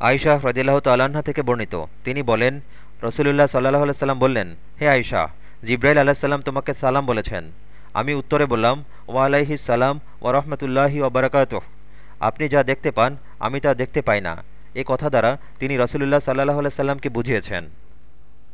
আয়শাহ রাজিল্লাহ তাল্লাহা থেকে বর্ণিত। তিনি বলেন, রসুলুল্লাহ সাল্লাহ সাল্লাম বললেন, হে আয়শা, জিব্রাইল আলাহিসাল্লাম তোমাকে সালাম বলেছেন। আমি উত্তরে বললাম ওয়ালাইহি সালাম ওরহমতুল্লাহি ওবরাকাত আপনি যা দেখতে পান, আমি তা দেখতে পাই না। এ কথা দ্বারা তিনি রসুলুল্লাহ সাল্লাহ আলাইসাল্লামকে বুঝিয়েছেন।